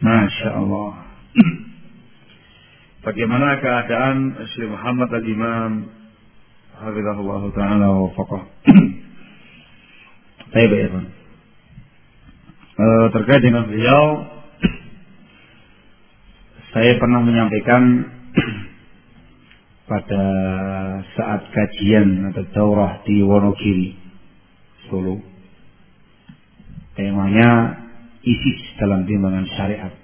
Masya Allah. Bagaimana keadaan Syekh Muhammad Al-Imam Hafizahullah Ta'ala wa faqah. Baik, baik, uh, terkait dengan beliau saya pernah menyampaikan pada saat kajian atau daurah di Wonogiri Solo temanya ISIS dalam timbangan syariat.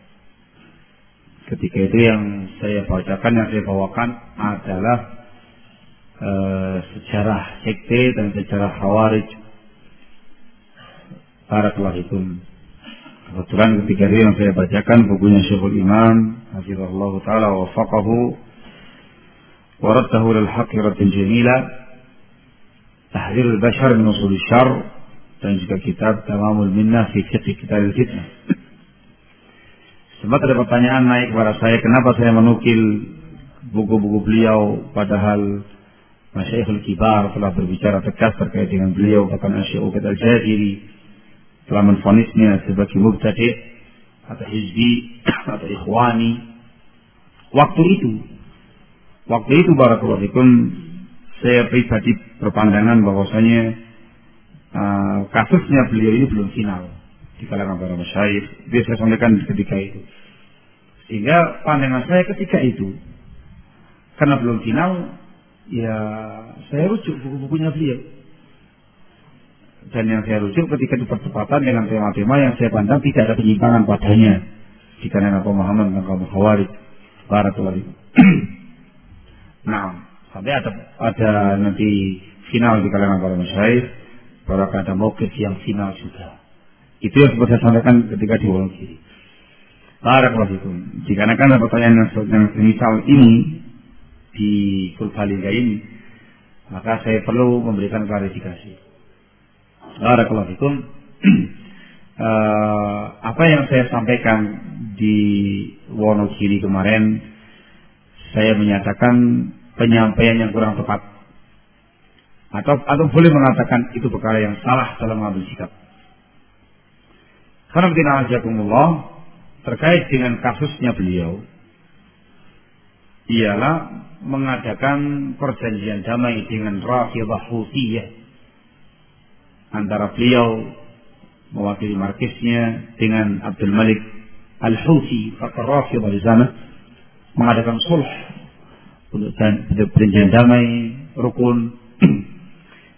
Ketika itu yang saya bacakan yang saya bawakan adalah uh, sejarah sekte dan sejarah khawarij. Barakallahu Kebetulan ketika itu yang saya bacakan bukunya Syekhul Imam Hafizahullah Ta'ala wa faqahu Waraddahu lil haqqi raddin jamila Tahdir al-bashar min usul dan juga kitab Tamamul Minnah fi fiqh kitab al-fitnah. Sempat ada pertanyaan naik kepada saya, kenapa saya menukil buku-buku beliau padahal Masyaihul Kibar telah berbicara tegas terkait dengan beliau bahkan Syekh Ubaid Al-Jaziri telah menfonisnya sebagai mubtadi atau hizbi atau ikhwani waktu itu waktu itu barakallahu fikum saya pribadi berpandangan bahwasanya uh, kasusnya beliau ini belum final di kalangan para masyayikh. Dia saya sampaikan ketika itu. Sehingga pandangan saya ketika itu karena belum final ya saya rujuk buku-bukunya beliau. Dan yang saya rujuk ketika itu bertepatan dengan tema-tema yang saya pandang tidak ada penyimpangan padanya di kalangan pemahaman tentang kaum khawarij. Barakallahu nah sampai ada ada nanti final di kalangan para masyayikh akan ada mokif yang final juga. Itu yang seperti saya sampaikan ketika di Wong Kiri Barakallahu Dikarenakan pertanyaan yang, semisal ini di Purbalingga ini maka saya perlu memberikan klarifikasi. Barakallahu uh, apa yang saya sampaikan di Wonogiri kemarin saya menyatakan penyampaian yang kurang tepat atau atau boleh mengatakan itu perkara yang salah dalam mengambil sikap. Karena tidak ajakumullah terkait dengan kasusnya beliau ialah mengadakan perjanjian damai dengan Rafidah Hutiyah antara beliau mewakili markisnya dengan Abdul Malik Al-Houthi fakir Rafidah di sana mengadakan sulh untuk perjanjian damai rukun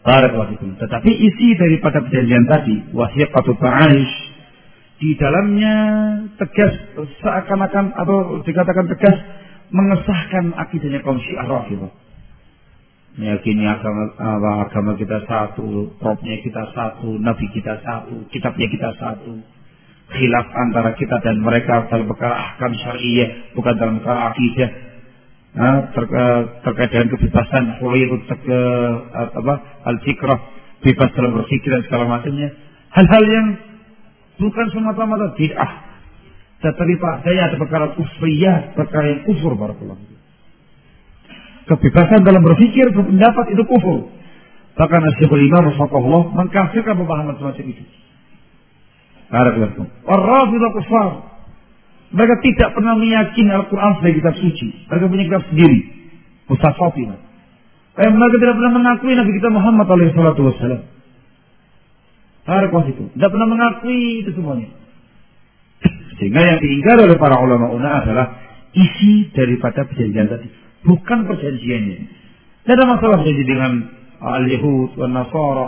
Barakallahu Tetapi isi daripada perjanjian tadi wasiqatu ta'aish di dalamnya tegas seakan-akan atau dikatakan tegas mengesahkan akidahnya kaum Syiah Rafidah meyakini agama, agama kita satu, robnya kita satu, nabi kita satu, kitabnya kita satu. Khilaf antara kita dan mereka dalam perkara ahkam syariah, bukan dalam perkara akidah. Nah, ter, terkait dengan kebebasan huriyat ke apa al-fikrah bebas dalam berpikir dan segala macamnya hal-hal yang bukan semata-mata bid'ah tetapi pak saya ada perkara kufriyah perkara yang kufur barakallahu Kebebasan dalam berpikir, berpendapat itu kufur. Bahkan Syekhul Imam Allah mengkafirkan pemahaman semacam itu. Ar-Rafidah kufar. Mereka tidak pernah meyakini Al-Quran sebagai kitab suci. Mereka punya kitab sendiri. Mustafafina. Eh, mereka tidak pernah mengakui Nabi kita Muhammad wassalam. Harus itu. Tidak pernah mengakui itu semuanya. Sehingga yang diingkar oleh para ulama una adalah isi daripada perjanjian tadi bukan perjanjiannya. Tidak ada masalah berjanji dengan al-Yahud, al-Nasara,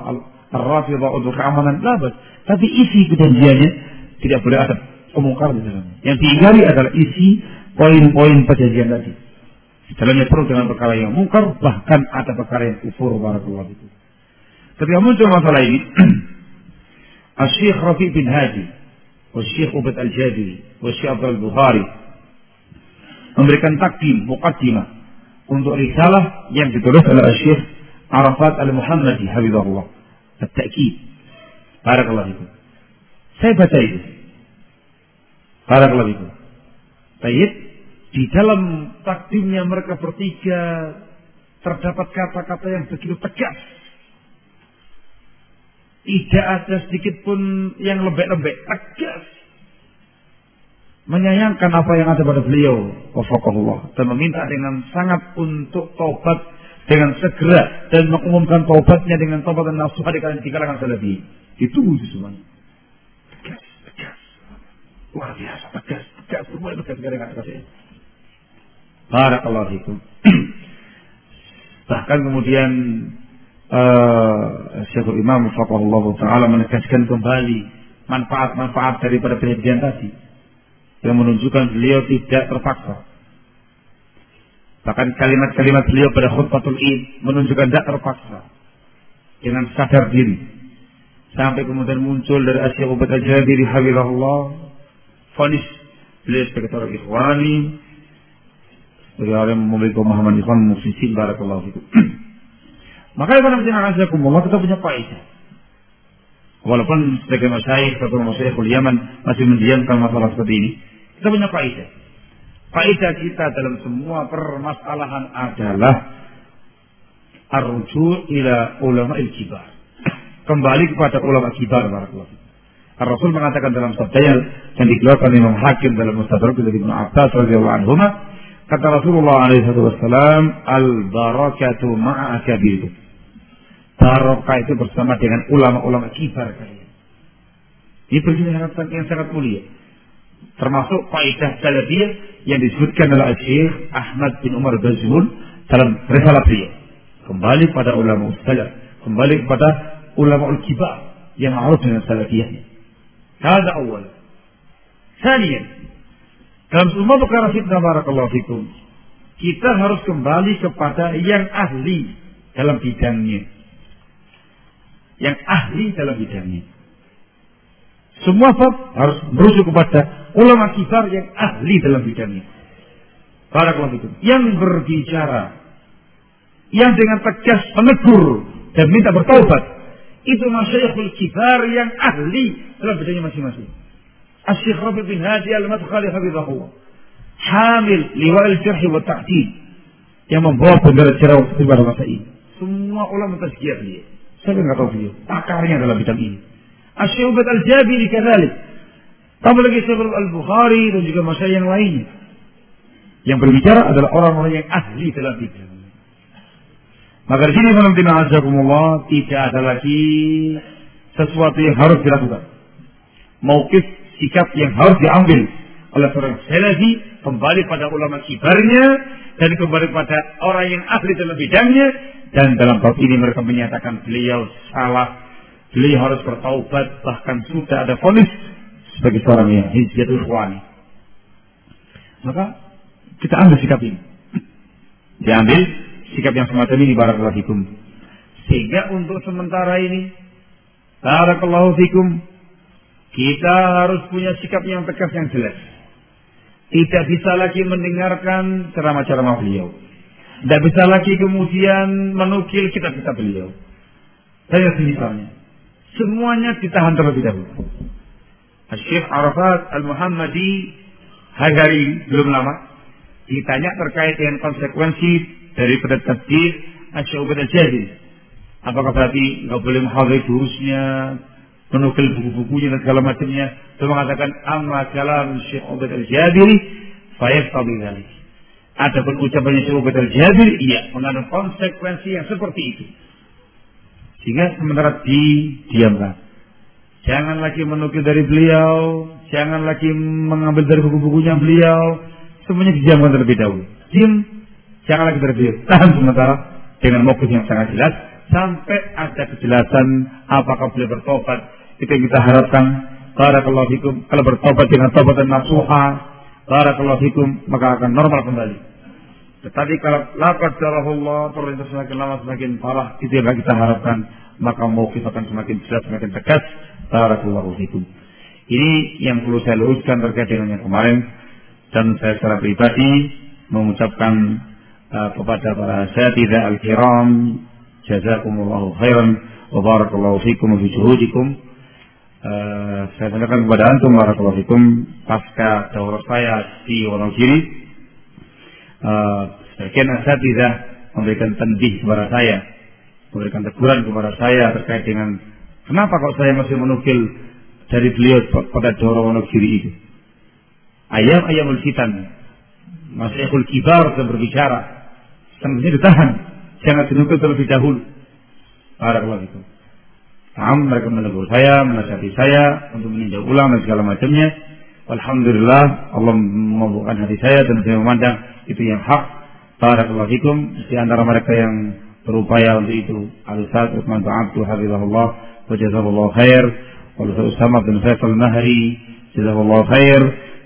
al-Rafidah untuk keamanan, labas. Tapi isi perjanjiannya tidak boleh ada kemungkar di dalamnya. Yang diingkari adalah isi poin-poin perjanjian tadi. Di dalamnya perlu dengan perkara yang mungkar, bahkan ada perkara yang kufur barakallahu itu. Ketika muncul masalah ini, Al-Syekh Rafi bin Hadi, Al-Syekh Ubad Al-Jadi, Al-Syekh Abdul Bukhari, memberikan takdim, muqaddimah, untuk risalah yang ditulis oleh Syekh Arafat Al-Muhammadi Habibullah. At-Ta'kid. Barakallahu itu. Saya baca itu. Barakallahu itu. Baik, di dalam takdimnya mereka bertiga terdapat kata-kata yang begitu tegas. Tidak ada sedikit pun yang lembek-lembek, tegas. menyayangkan apa yang ada pada beliau wafaqahullah dan meminta dengan sangat untuk tobat dengan segera dan mengumumkan tobatnya dengan tobat dan nasuha di kalangan salafi itu semuanya luar biasa tegas tegas semua tegas gara kata saya Barakallahu bahkan kemudian uh, Syekhul Imam Faqahullah Ta'ala menegaskan kembali manfaat-manfaat daripada penelitian tadi yang menunjukkan beliau tidak terpaksa. Bahkan kalimat-kalimat beliau pada khutbatul id menunjukkan tidak terpaksa. Dengan sadar diri. Sampai kemudian muncul dari Asyik Ubat Al-Jadiri Habibullah. Fonis beliau sebagai seorang ikhwani. Sebagai orang yang memiliki pemahaman ikhwan musisi barakallahu itu. Maka pada menjelaskan kita punya faidah. Walaupun sebagai masyaih atau masyaih Yaman masih mendiamkan masalah seperti ini. Kita punya kaidah. Kaidah kita dalam semua permasalahan adalah arju ila ulama il-kibar. Kembali kepada ulama kibar barakallahu Rasul mengatakan dalam sabdanya yang dikeluarkan Imam Hakim dalam Mustadrak dari Ibnu Abbas radhiyallahu anhu kata Rasulullah alaihi wasallam al barakatu ma'a akabir. Barokah itu bersama dengan ulama-ulama kibar kalian. Ini perjalanan yang sangat mulia termasuk faidah salafiyah yang disebutkan oleh Syekh Ahmad bin Umar Bazmul dalam risalah beliau. Kembali pada ulama salaf, kembali kepada ulama kibar yang harus dengan salafiyahnya. Hada awal. Thaniyan, dalam semua perkara fitnah barakallahu fikum, kita harus kembali kepada yang ahli dalam bidangnya. Yang ahli dalam bidangnya. Semua bab harus merujuk kepada ulama kibar yang ahli dalam bidangnya. Para itu. Yang berbicara. Yang dengan tegas menegur dan minta bertobat. Itu masyayikhul kibar yang ahli dalam bidangnya masing-masing. Asyikh Rabi bin Hadi al-Madkhali Habibahullah. Hamil liwa'il jarhi wa ta'tid. Yang membawa bendera cerah pada masa ini. Semua ulama tazkiyah dia. Saya nggak tahu dia. Pakarnya dalam bidang ini. Asyubat al-Jabiri kadzalik. Tambah lagi Syekh Al-Bukhari dan juga masyarakat yang lainnya. Yang berbicara adalah orang-orang yang ahli dalam bidang. Maka di sini menantina azakumullah tidak ada lagi sesuatu yang harus dilakukan. Maukif sikap yang harus diambil oleh seorang salafi kembali pada ulama kibarnya dan kembali pada orang yang ahli dalam bidangnya dan dalam bab ini mereka menyatakan beliau salah. Beliau harus bertaubat bahkan sudah ada fonis sebagai seorang yang hizbiyatul ikhwani. Maka kita ambil sikap ini. Diambil sikap yang semacam ini barakallahu fikum. Sehingga untuk sementara ini barakallahu fikum kita harus punya sikap yang tegas yang jelas. Tidak bisa lagi mendengarkan ceramah-ceramah beliau. Tidak bisa lagi kemudian menukil kitab-kitab beliau. Saya misalnya semuanya ditahan terlebih dahulu. Syekh Arafat Al-Muhammadi hari belum lama ditanya terkait dengan konsekuensi dari pada tasdid Asy'ubad al-Jadi. Apakah berarti nggak boleh menghargai durusnya, menukil buku-bukunya dan segala macamnya. Dia mengatakan amma kalam Syekh Ubad al-Jabiri fayaftabi dzalik. Adapun ucapannya Syekh Ubad al-Jabiri iya mengandung konsekuensi yang seperti itu. Sehingga sementara didiamkan. Jangan lagi menukil dari beliau, jangan lagi mengambil dari buku-bukunya beliau, semuanya didiamkan terlebih dahulu. Diam, jangan lagi beliau. Tahan sementara dengan mokus yang sangat jelas sampai ada kejelasan apakah beliau bertobat. Itu yang kita harapkan. Barakallahu fikum. Kalau bertobat dengan tobat dan nasuha, barakallahu fikum, maka akan normal kembali. Tetapi kalau lapat Allah perintah semakin lama semakin parah, itu yang kita harapkan. Maka mauqif akan semakin jelas, semakin tegas. Barakallahu fikum. Ini yang perlu saya luruskan terkait dengan yang kemarin. Dan saya secara pribadi mengucapkan uh, kepada para tidak al-kiram. Jazakumullahu khairan. Wa barakallahu fikum fi juhudikum. Uh, saya sampaikan kepada antum barakallahu fikum pasca daurah saya di Wonogiri uh, sebagian asatidah memberikan tendih kepada saya, memberikan teguran kepada saya terkait dengan kenapa kok saya masih menukil dari beliau pada Doro Wonogiri itu. ayam-ayamul fitan. Masyikhul kibar sedang berbicara. Sebenarnya ditahan. Jangan dinukil terlebih dahulu. Barakallahu itu. Am mereka menegur saya, menasihati saya untuk meninjau ulang dan segala macamnya. Alhamdulillah Allah membukakan hati saya dan saya memandang itu yang hak. Barakallahu fikum di antara mereka yang berupaya untuk itu. Al-Ustaz Utsman Abdu Hafizahullah wa khair. Al-Ustaz Usama bin Faisal Mahri jazakallahu khair.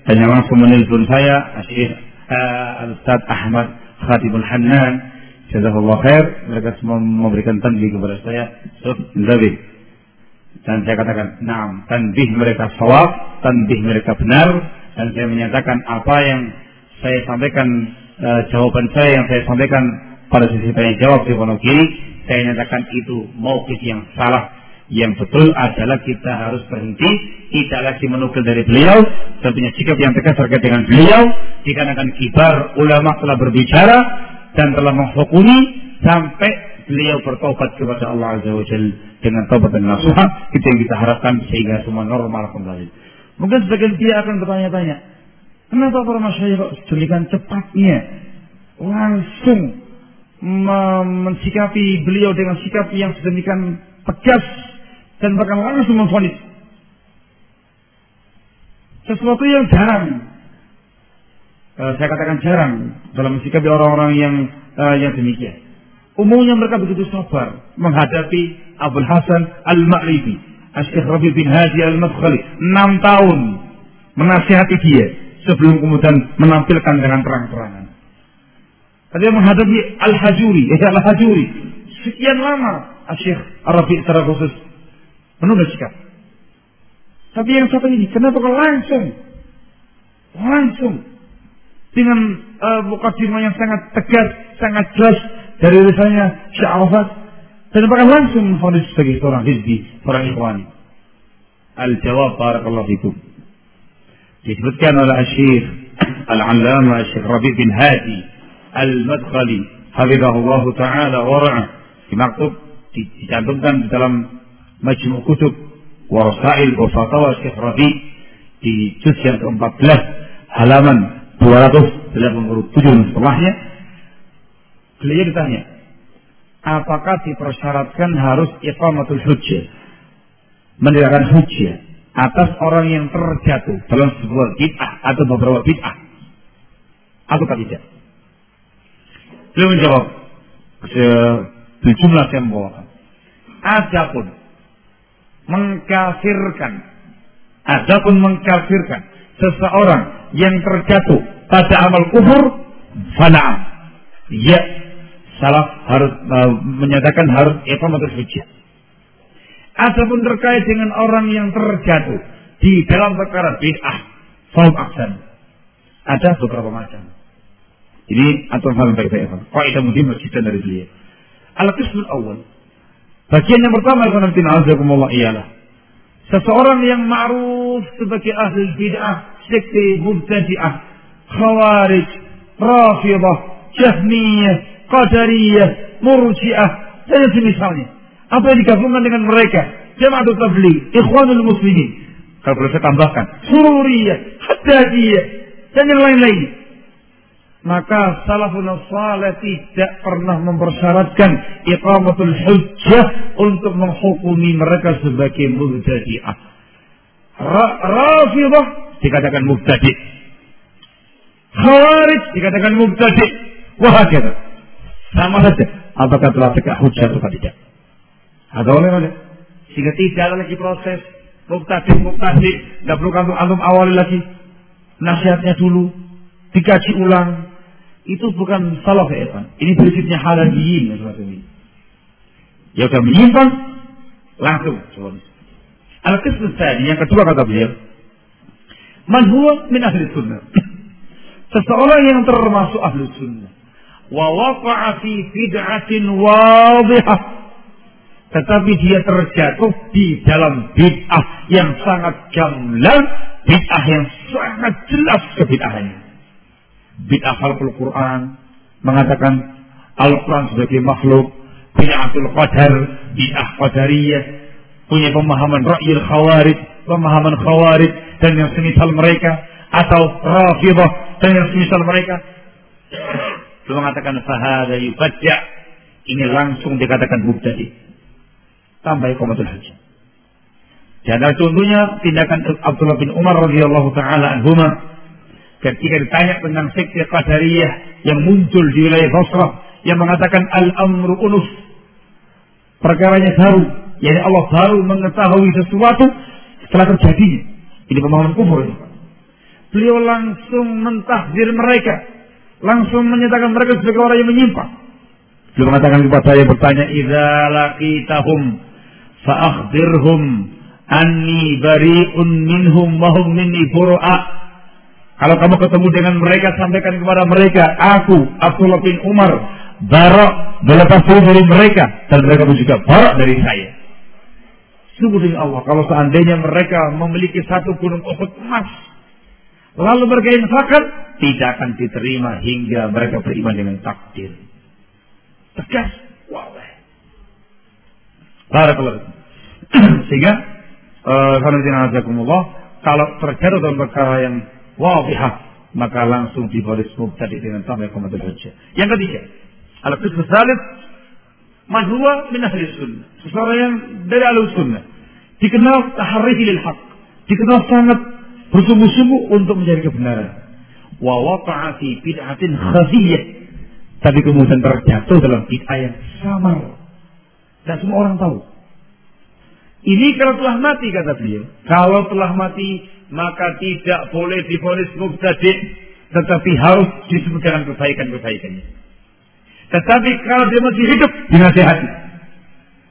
Dan yang langsung menelpon saya Syekh uh, Al-Ustaz Ahmad Khatibul Hannan jazakallahu khair. Mereka semua memberikan tanbih kepada saya. So, lebih dan saya katakan, nah, tanbih mereka sawab, tanbih mereka benar, dan saya menyatakan apa yang saya sampaikan, e, jawaban saya yang saya sampaikan pada sisi tanya jawab di pondok kiri, saya nyatakan itu maukif yang salah. Yang betul adalah kita harus berhenti, tidak lagi menukil dari beliau, dan punya sikap yang tegas terkait dengan beliau, dikarenakan kibar ulama telah berbicara, dan telah menghukumi sampai beliau bertobat kepada Allah Azza wa Jalla dengan tobat dan nasuha. Itu yang kita harapkan sehingga semua normal kembali. Mungkin sebagian dia akan bertanya-tanya, kenapa para masyarakat demikian cepatnya langsung mensikapi beliau dengan sikap yang sedemikian tegas dan bahkan langsung memfonis sesuatu yang jarang. Uh, saya katakan jarang dalam mensikapi orang-orang yang uh, yang demikian. Umumnya mereka begitu sabar menghadapi Abdul Hasan Al-Ma'ribi, Syekh Rabi bin Hadi Al-Madkhali, enam tahun menasihati dia sebelum kemudian menampilkan dengan terang-terangan. Dia menghadapi Al-Hajuri, ya Al-Hajuri, sekian lama Syekh Rabi secara khusus menunda sikap. Tapi yang satu ini, kenapa kau langsung, langsung dengan uh, mukadimah yang sangat tegas, sangat jelas dari risalnya Syekh dan bahkan langsung mengfonis sebagai seorang hizbi, seorang ikhwani. Al-jawab barakallahu fikum. Disebutkan oleh Syekh Al-Allamah Syekh Rabi bin Hadi Al-Madkhali hafizahullah taala wa ra'ah. Dimaksud dicantumkan di dalam majmu' kutub wa rasail wa fatawa Syekh Rabi di juz yang ke-14 halaman 287 setelahnya beliau ditanya apakah dipersyaratkan harus iqamatul hujjah? Mendirikan hujjah atas orang yang terjatuh dalam sebuah bid'ah atau beberapa bid'ah. Atau tidak. Beliau menjawab sejumlah yang membawakan adapun mengkafirkan adapun mengkafirkan seseorang yang terjatuh pada amal kufur fana'am ya salaf harus uh, menyatakan harus iqamatul hujjah. Ataupun terkait dengan orang yang terjatuh di dalam perkara bid'ah, faum aksan. Ada beberapa macam. Ini atau hal baik-baik. Kaidah mungkin masjid dari beliau. Al-qismul awal. Bagian yang pertama ialah seseorang yang ma'ruf sebagai ahli bid'ah, sekte mubtadi'ah, khawarij, rafidah, jahmiyah, Qadariyah, Murji'ah, dan semisalnya. Apa yang digabungkan dengan mereka? Jamaatul Tabligh, Ikhwanul Muslimin. Kalau boleh saya tambahkan, Sururiyah, Haddadiyah, dan yang lain-lain. Maka salafun salih tidak pernah mempersyaratkan iqamatul hujjah untuk menghukumi mereka sebagai mubtadi'ah. Rafidah dikatakan mubtadi'. Khawarij dikatakan mubtadi'. Wahakata. Sama saja. Apakah telah tegak hujah atau tidak. Ada oleh mana? Sehingga tidak ada lagi proses. Muktadi, muktadi. Tidak perlu kamu antum awali lagi. Nasihatnya dulu. Dikaji ulang. Itu bukan salah ya Ini prinsipnya halaliyin. Ya, ya udah menyimpang. Langsung. Al-Qism tadi yang kedua kata beliau. Man huwa min ahli sunnah. Seseorang yang termasuk ahli sunnah wa waqa'a fi bid'atin wadhihah tetapi dia terjatuh di dalam bid'ah yang sangat gamblang, bid'ah yang sangat jelas kebid'ahannya. Bid'ah khalqul Quran mengatakan Al-Quran sebagai makhluk, bid'atul qadar, bid'ah qadariyah, punya pemahaman ra'yil khawarij, pemahaman khawarij dan yang semisal mereka atau Rafidah dan yang semisal mereka. Beliau mengatakan fahada yubadja. Ini langsung dikatakan mubtadi. Tambah komatul haji. Dan contohnya tindakan Abdullah bin Umar radhiyallahu taala anhuma ketika ditanya tentang sekte Qadariyah yang muncul di wilayah Basrah yang mengatakan al-amru unuf perkaranya baru yakni Allah baru mengetahui sesuatu setelah terjadi ini pemahaman kufur beliau langsung mentahdir mereka langsung menyatakan mereka sebagai orang yang menyimpang beliau mengatakan kepada saya bertanya idza laqitahum fa akhbirhum anni bari'un minhum wa hum minni. Kalau kamu ketemu dengan mereka sampaikan kepada mereka, aku Abdullah bin Umar barak berlepas diri dari mereka dan mereka pun juga barak dari saya. Sungguh Allah, kalau seandainya mereka memiliki satu gunung Uhud emas, lalu mereka infakkan, tidak akan diterima hingga mereka beriman dengan takdir. Tegas, wow. Barakallahu. Sehingga uh, kalau terjatuh dalam perkara yang wadihah maka langsung dibaris mubtadi dengan tambah komatul hujjah. Yang ketiga, al qism salib man min ahli sunnah. Seseorang yang dari ahli sunnah dikenal tahrihi lil haq, dikenal sangat bersungguh-sungguh untuk mencari kebenaran. Wa waqa'a fi bid'atin khafiyah. Tapi kemudian terjatuh dalam bid'ah yang samar. Dan semua orang tahu. Ini kalau telah mati kata beliau. Kalau telah mati maka tidak boleh difonis mubtadi tetapi harus disebut dengan kebaikan-kebaikannya. Tetapi kalau dia masih hidup dinasihati.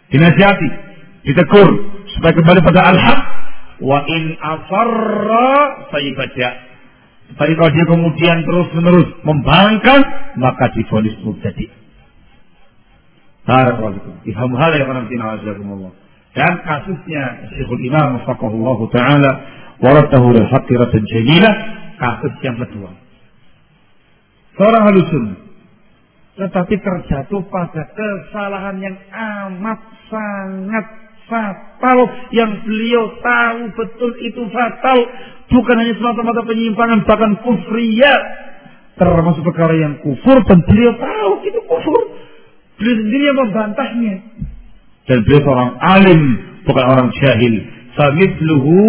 Dinasihati, ditegur supaya kembali pada al-haq wa in afarra baca. Tapi kalau dia kemudian terus-menerus membangkang maka difonis mubtadi. Barakallahu fikum. hal yang. Dan kasusnya Syekhul Imam Faqahullah Ta'ala waratahu lil haqqiratan jamilah kasus yang kedua. Seorang halusun tetapi terjatuh pada kesalahan yang amat sangat fatal yang beliau tahu betul itu fatal. Bukan hanya semata-mata penyimpangan bahkan kufriyat termasuk perkara yang kufur dan beliau tahu itu kufur. Beliau sendiri yang membantahnya. Dan beliau seorang alim, bukan orang jahil. Famithluhu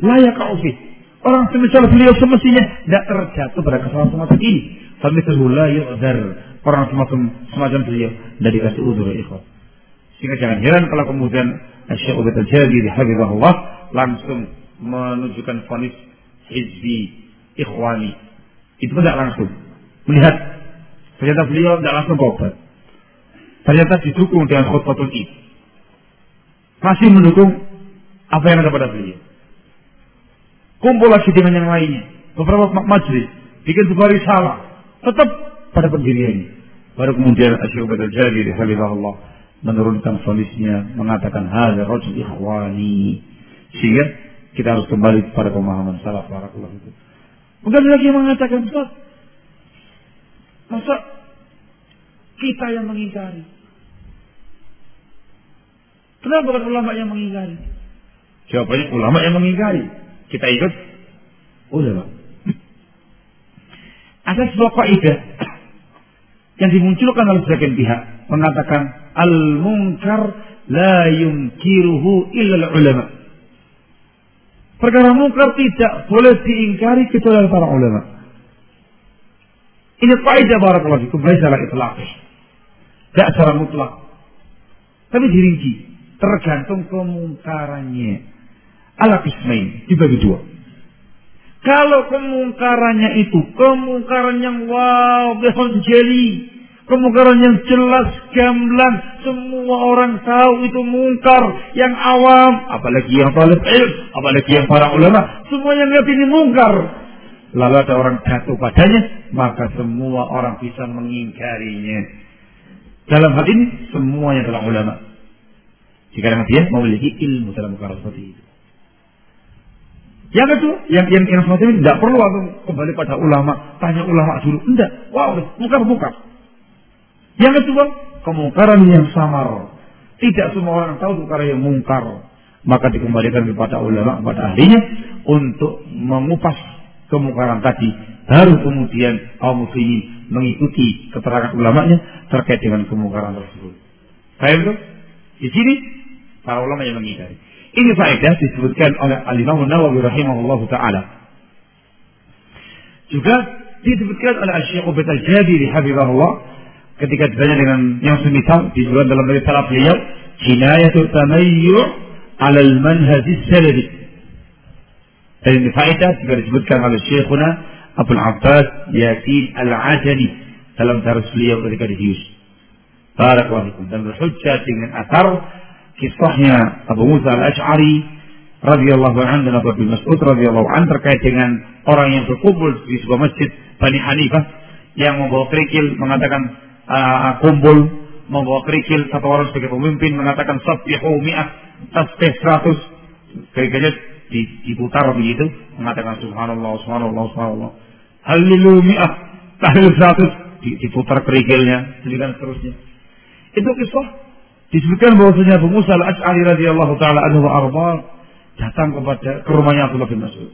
layak aufid. Orang semisal beliau semestinya tidak terjatuh pada kesalahan semacam ini. Famithluhu la yu'zar. Orang semacam, semacam beliau tidak dikasih udur ya ikhwan. Sehingga jangan heran kalau kemudian Syekh Ubaid al-Jabiri langsung menunjukkan fonis hizbi ikhwani. Itu tidak langsung. Melihat ternyata beliau tidak langsung berobat. Ternyata didukung dengan khutbatul id masih mendukung apa yang ada pada beliau. Kumpul lagi dengan yang lainnya. Beberapa majlis. Bikin sebuah risalah. Tetap pada pendiriannya. Baru kemudian Asyik Ubaid al-Jari Allah menurunkan fonisnya mengatakan hada rajul ikhwani sehingga kita harus kembali pada pemahaman salaf barakallahu itu. Bukan lagi yang mengatakan Ustaz, masa kita yang mengingkari Kenapa bukan ulama yang mengingkari? Jawabannya ulama yang mengingkari. Kita ikut ulama. Ada sebuah kaidah yang dimunculkan oleh sebagian pihak mengatakan al munkar la yunkiruhu illa ulama. Perkara munkar tidak boleh diingkari kecuali para ulama. Ini kaidah barakallahu fikum la itlaq. Tidak secara mutlak. Tapi dirinci tergantung kemungkarannya. Ala kismain, dibagi dua. Kalau kemungkarannya itu kemungkaran yang wow, jeli, kemungkaran yang jelas, gamblang, semua orang tahu itu mungkar, yang awam, apalagi yang talib ilm, apalagi yang para ulama, semua yang lihat ini mungkar. Lalu ada orang jatuh padanya, maka semua orang bisa mengingkarinya. Dalam hal ini semuanya adalah ulama. Jika dia memiliki ilmu dalam perkara seperti itu. Yang kedua, yang yang, yang seperti ini tidak perlu aku kembali pada ulama, tanya ulama dulu. Tidak, wow, buka-buka. Yang kedua, kemungkaran yang samar. Tidak semua orang tahu perkara yang mungkar. Maka dikembalikan kepada ulama, kepada ahlinya untuk mengupas kemungkaran tadi, baru kemudian kaum muslimin mengikuti keterangan ulamanya terkait dengan kemungkaran tersebut. Paham itu? Di sini para ulama yang mengingkari. Ini faedah disebutkan oleh Al-Imam Nawawi rahimahullah taala. Juga disebutkan oleh Syekh Ubaid Al-Jabiri habibahullah ketika ditanya dengan yang semisal disebutkan dalam risalah beliau Jinayatul Tamayyu' 'ala al-manhaj salafi. Dan ini faedah juga disebutkan oleh Syekhuna Abu Abbas Yasin Al-Ajani dalam tarikh beliau ketika di Hius. Barakallahu dan berhujjah dengan asar kisahnya Abu Musa al-Ash'ari radhiyallahu anhu dan Abu Mas'ud radhiyallahu anhu terkait dengan orang yang berkumpul di sebuah masjid Bani Hanifah yang membawa kerikil mengatakan uh, kumpul membawa kerikil satu orang sebagai pemimpin mengatakan sabbihu mi'ah tasbih 100 kerikilnya diputar begitu mengatakan subhanallah subhanallah subhanallah. Halilu mi'ah tahlil 100 diputar kerikilnya demikian seterusnya. Itu kisah Disebutkan bahwasanya Abu Musa al-Ash'ari radhiyallahu taala anhu arba datang kepada ke rumahnya Abdullah bin Mas'ud.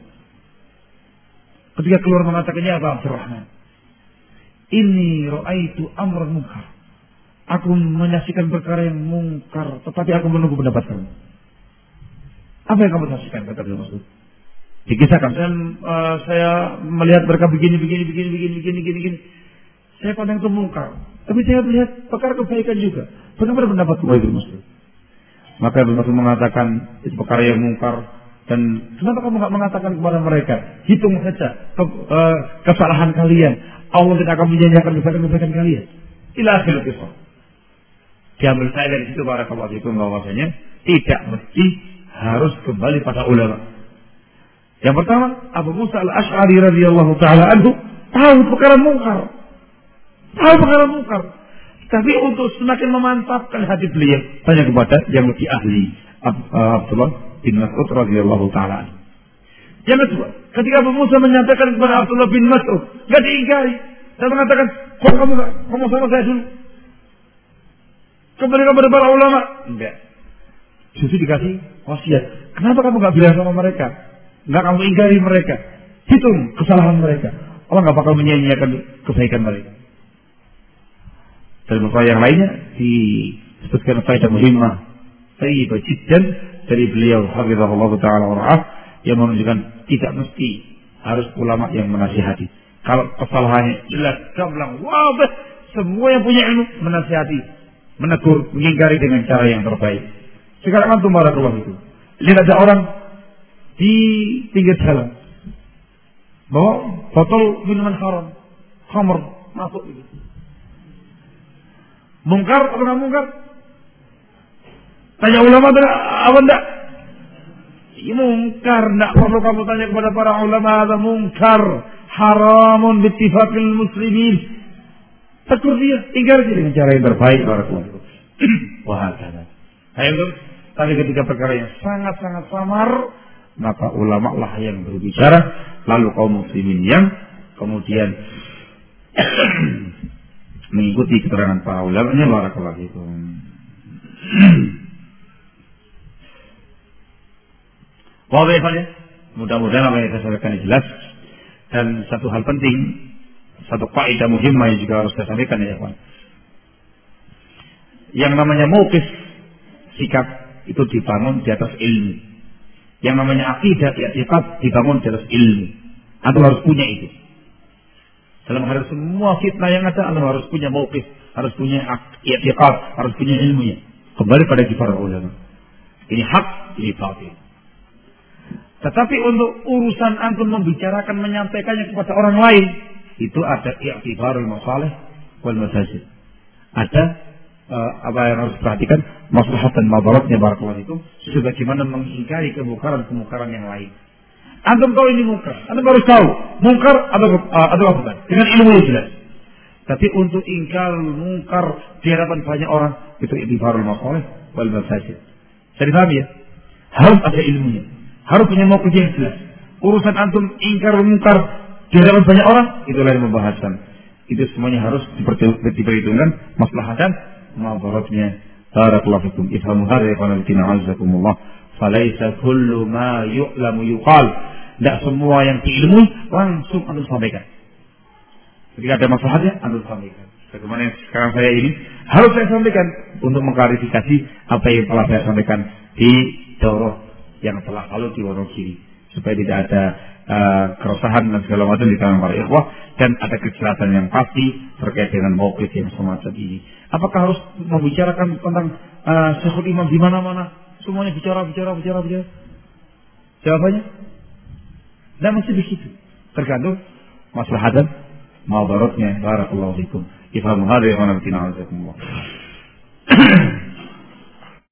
Ketika keluar mengatakannya apa Abdurrahman? Ini ra'aitu amran munkar. Aku menyaksikan perkara yang mungkar, tetapi aku menunggu pendapat kamu. Apa yang kamu saksikan kata Abdullah Mas'ud? Dikisahkan saya, uh, saya melihat mereka begini, begini, begini, begini, begini, begini. Saya pandang itu mungkar. Tapi saya melihat perkara kebaikan juga. Bagaimana pendapat Ibnu Muslim? Maka Ibnu Muslim mengatakan itu perkara yang mungkar. Dan kenapa kamu nggak mengatakan kepada mereka hitung saja ke, uh, kesalahan kalian. Allah tidak akan menyanyikan kebaikan-kebaikan kalian. Ila akhir kisah. Diambil saya dari situ para kawan itu bahwasanya tidak mesti harus kembali pada ulama. Yang pertama Abu Musa al Ashari radhiyallahu taala anhu tahu perkara mungkar tahu perkara mungkar tapi untuk semakin memantapkan hati beliau, tanya kepada yang lebih ahli, Abdullah bin Mas'ud radhiyallahu taala. Yang kedua, ketika Abu Musa menyampaikan kepada Abdullah bin Mas'ud, gak diingkari dan mengatakan, kok kamu kamu sama saya dulu? Kembali kepada para ulama? Enggak. Justru dikasih wasiat. Kenapa kamu gak bilang sama mereka? Enggak kamu ingkari mereka. Hitung kesalahan mereka. Allah gak bakal menyanyiakan kebaikan mereka. Dan beberapa yang lainnya disebutkan faedah muhimmah tayyibah jiddan dari beliau hafizahullah taala warahmah yang menunjukkan tidak mesti harus ulama yang menasihati. Kalau kesalahannya jelas gamblang wabah semua yang punya ilmu menasihati, menegur, mengingkari dengan cara yang terbaik. Sekarang antum keluar itu. Lihat ada orang di pinggir jalan bawa botol minuman haram, khamr masuk itu Mungkar atau nggak mungkar? Tanya ulama tidak apa enggak? Ya, mungkar, enggak perlu kamu tanya kepada para ulama ada mungkar, haramun bittifaqil muslimin. Tegur dia, tinggal dia dengan cara yang terbaik. Wah, Ayo, tapi ketika perkara yang sangat-sangat samar, maka ulama lah yang berbicara, lalu kaum muslimin yang kemudian mengikuti keterangan para ulama nya barakallahu fikum. Wadah ya. Mudah-mudahan apa yang saya sampaikan jelas dan satu hal penting, satu kaidah muhimmah yang juga harus saya sampaikan ya kawan. Yang namanya mukif sikap itu dibangun di atas ilmu. Yang namanya akidah, ya dibangun di atas ilmu. Atau harus punya itu. Dalam hal semua fitnah yang ada, anda harus punya mauqif, harus punya i'tiqad, harus punya ilmunya. Kembali pada para ulama. Ini hak, ini batil. Tetapi untuk urusan antum membicarakan, menyampaikannya kepada orang lain, itu ada i'tibarul masalih wal masajid. Ada uh, apa yang harus perhatikan maslahat dan madaratnya barakallahu itu sebagaimana mengingkari kemungkaran-kemungkaran yang lain. Antum tahu ini mungkar. Antum harus tahu mungkar atau atau bukan dengan ilmu yang jelas. Tapi untuk ingkar mungkar di hadapan banyak orang itu itibarul masalih wal mafasid. Jadi paham ya? Harus ada ilmunya. Harus punya mau yang jelas. Urusan antum ingkar mungkar di hadapan banyak orang itu lain pembahasan. Itu semuanya harus diperhitungkan maslahat dan madaratnya. Barakallahu fikum. Ifhamu hadza ya qanatina azzakumullah. Falaisa kullu ma yu'lamu yuqal Tidak semua yang diilmui langsung antum sampaikan. Ketika ada masalahnya, antum sampaikan. Bagaimana yang sekarang saya ini harus saya sampaikan untuk mengklarifikasi apa yang telah saya sampaikan di daurah yang telah lalu di Wonogiri supaya tidak ada uh, keresahan dan segala macam di kalangan para ikhwah dan ada kejelasan yang pasti terkait dengan mauqif yang semacam ini. Apakah harus membicarakan tentang uh, Syekhul Imam di mana-mana? Semuanya bicara, bicara, bicara, bicara. Jawabannya? Tidak mesti begitu. Tergantung masalah dan maudaratnya. Barakallahu fikum. Ifhamu hadha ya